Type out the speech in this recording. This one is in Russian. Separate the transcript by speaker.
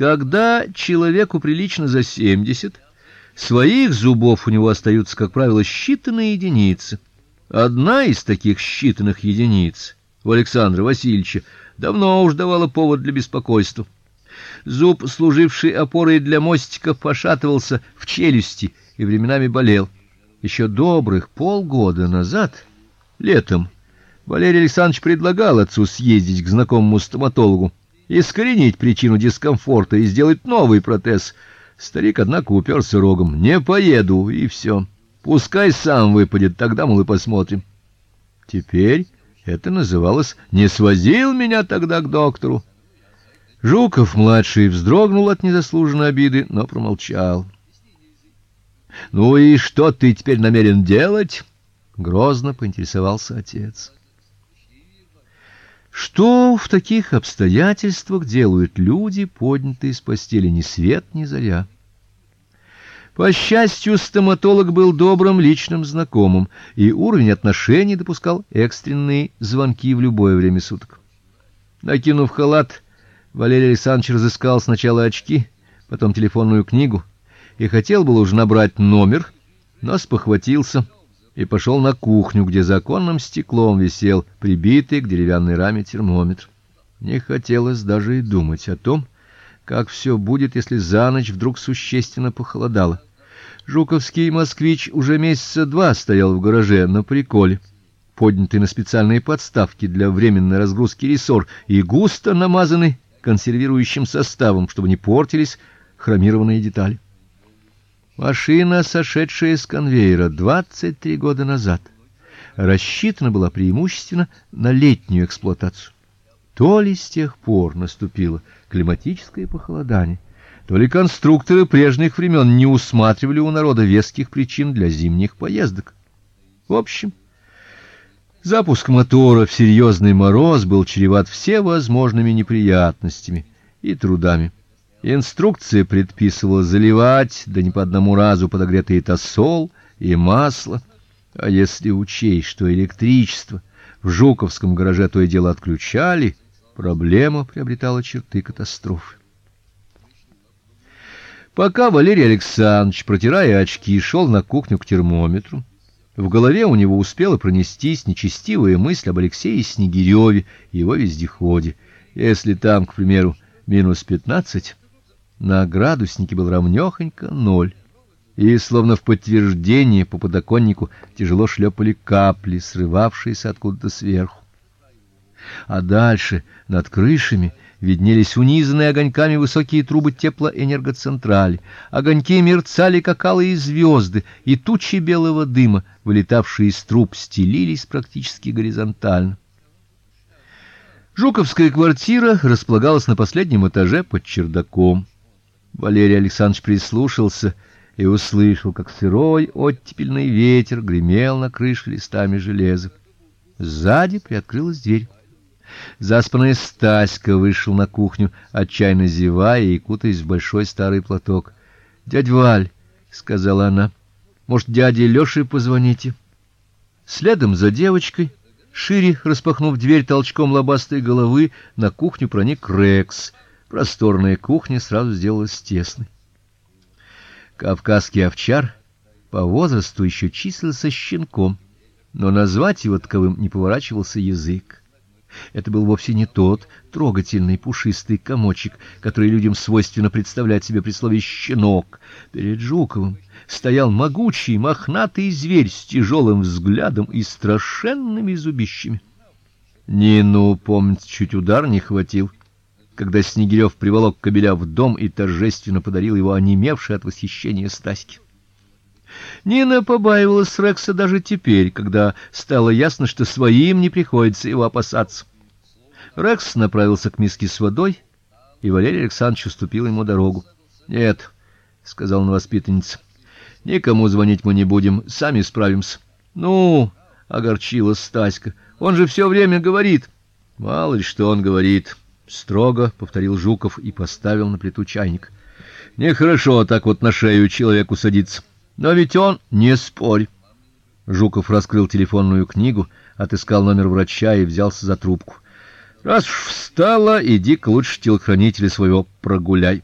Speaker 1: Когда человеку прилично за 70, своих зубов у него остаются, как правило, считанные единицы. Одна из таких считанных единиц у Александра Васильевича давно уж давала повод для беспокойства. Зуб, служивший опорой для мостика, пошатывался в челюсти и временами болел. Еще добрых полгода назад, летом, Валерий Александрович предлагал отцу съездить к знакомому стоматологу, искоренить причину дискомфорта и сделать новый протез. Старик однако уперся рогом: "Не поеду" и все. Пускай сам выпадет, тогда мы посмотрим. Теперь это называлось "не свозил меня тогда к доктору". Жуков младший вздрогнул от незаслуженной обиды, но промолчал. Ну и что ты теперь намерен делать? грозно поинтересовался отец. Что в таких обстоятельствах делают люди, поднятые с постели ни свет ни заря? По счастью, стоматолог был добрым личным знакомым, и уровень отношений допускал экстренные звонки в любое время суток. Накинув халат, Валерий Александрович разыскал сначала очки, потом телефонную книгу и хотел было уже набрать номер, но спохватился и пошел на кухню, где за оконным стеклом висел прибитый к деревянной раме термометр. Не хотелось даже и думать о том, как все будет, если за ночь вдруг существенно похолодало. Жуковский москвич уже месяца два стоял в гараже на приколе, поднятый на специальные подставки для временной разгрузки рессор и густо намазанный консервирующим составом, чтобы не портились хромированные детали. Машина, сошедшая с конвейера 23 года назад, рассчитана была преимущественно на летнюю эксплуатацию. То ли с тех пор наступило климатическое похолодание, то ли конструкторы прежних времен не усматривали у народа веских причин для зимних поездок. В общем, Запуск мотора в серьезный мороз был чреват всевозможными неприятностями и трудами. Инструкция предписывала заливать, да не по одному разу подогретый тосол и масло. А если учесть, что электричество в Жуковском гараже то и дело отключали, проблема приобретала черты катастрофы. Пока Валерий Александрович, протирая очки, шел на кухню к термометру, в голове у него успела пронестись нечестивая мысль об Алексее Снегиреве и его вездеходе. Если там, к примеру, минус пятнадцать, на градуснике был равнёхонько ноль. И словно в подтверждение по подоконнику тяжело шлепали капли, срывавшиеся откуда-то сверху. А дальше, над крышами, виднелись унизанные огоньками высокие трубы теплоэнергоцентрали. Огоньки мерцали, как алые звезды, и тучи белого дыма, вылетавшие из труб, стелились практически горизонтально. Жуковская квартира располагалась на последнем этаже под чердаком. Валерий Александрович прислушался и услышал, как сырой оттепельный ветер гремел на крыше листами железа. Сзади приоткрылась дверь. Заспанная Стаська вышел на кухню, отчаянно зевая и кутаясь в большой старый платок. "Дядь Валь", сказала она. "Может, дяде Лёше позвоните?" Следом за девочкой, шире распахнув дверь толчком лобастой головы, на кухню проник Рекс. Просторная кухня сразу сделалась тесной. Кавказский овчар по возрасту еще числился щенком, но назвать его таковым не поворачивался язык. Это был вовсе не тот трогательный пушистый комочек, который людям свойственно представлять себе при слове щенок. Перед Жуковым стоял могучий мохнатый зверь с тяжелым взглядом и страшенными зубищами. Нину, помнится, чуть удар не хватил, когда Снегирев приволок кобеля в дом и торжественно подарил его онемевшей от восхищения Стаське. Нина побаивалась Рекса даже теперь, когда стало ясно, что своим не приходится его опасаться. Рекс направился к миске с водой, и Валерий Александрович уступил ему дорогу. "Нет", сказал он воспитаннице. "Никому звонить мы не будем, сами справимся". "Ну", огорчилась Стаська. "Он же все время говорит". "Мало ли что он говорит", строго повторил Жуков и поставил на плиту чайник. "Нехорошо так вот на шею человеку садиться". Но ведь он не спорь. Жуков раскрыл телефонную книгу, отыскал номер врача и взялся за трубку. Раз уж встала, иди к лучше телохранителя своего прогуляй.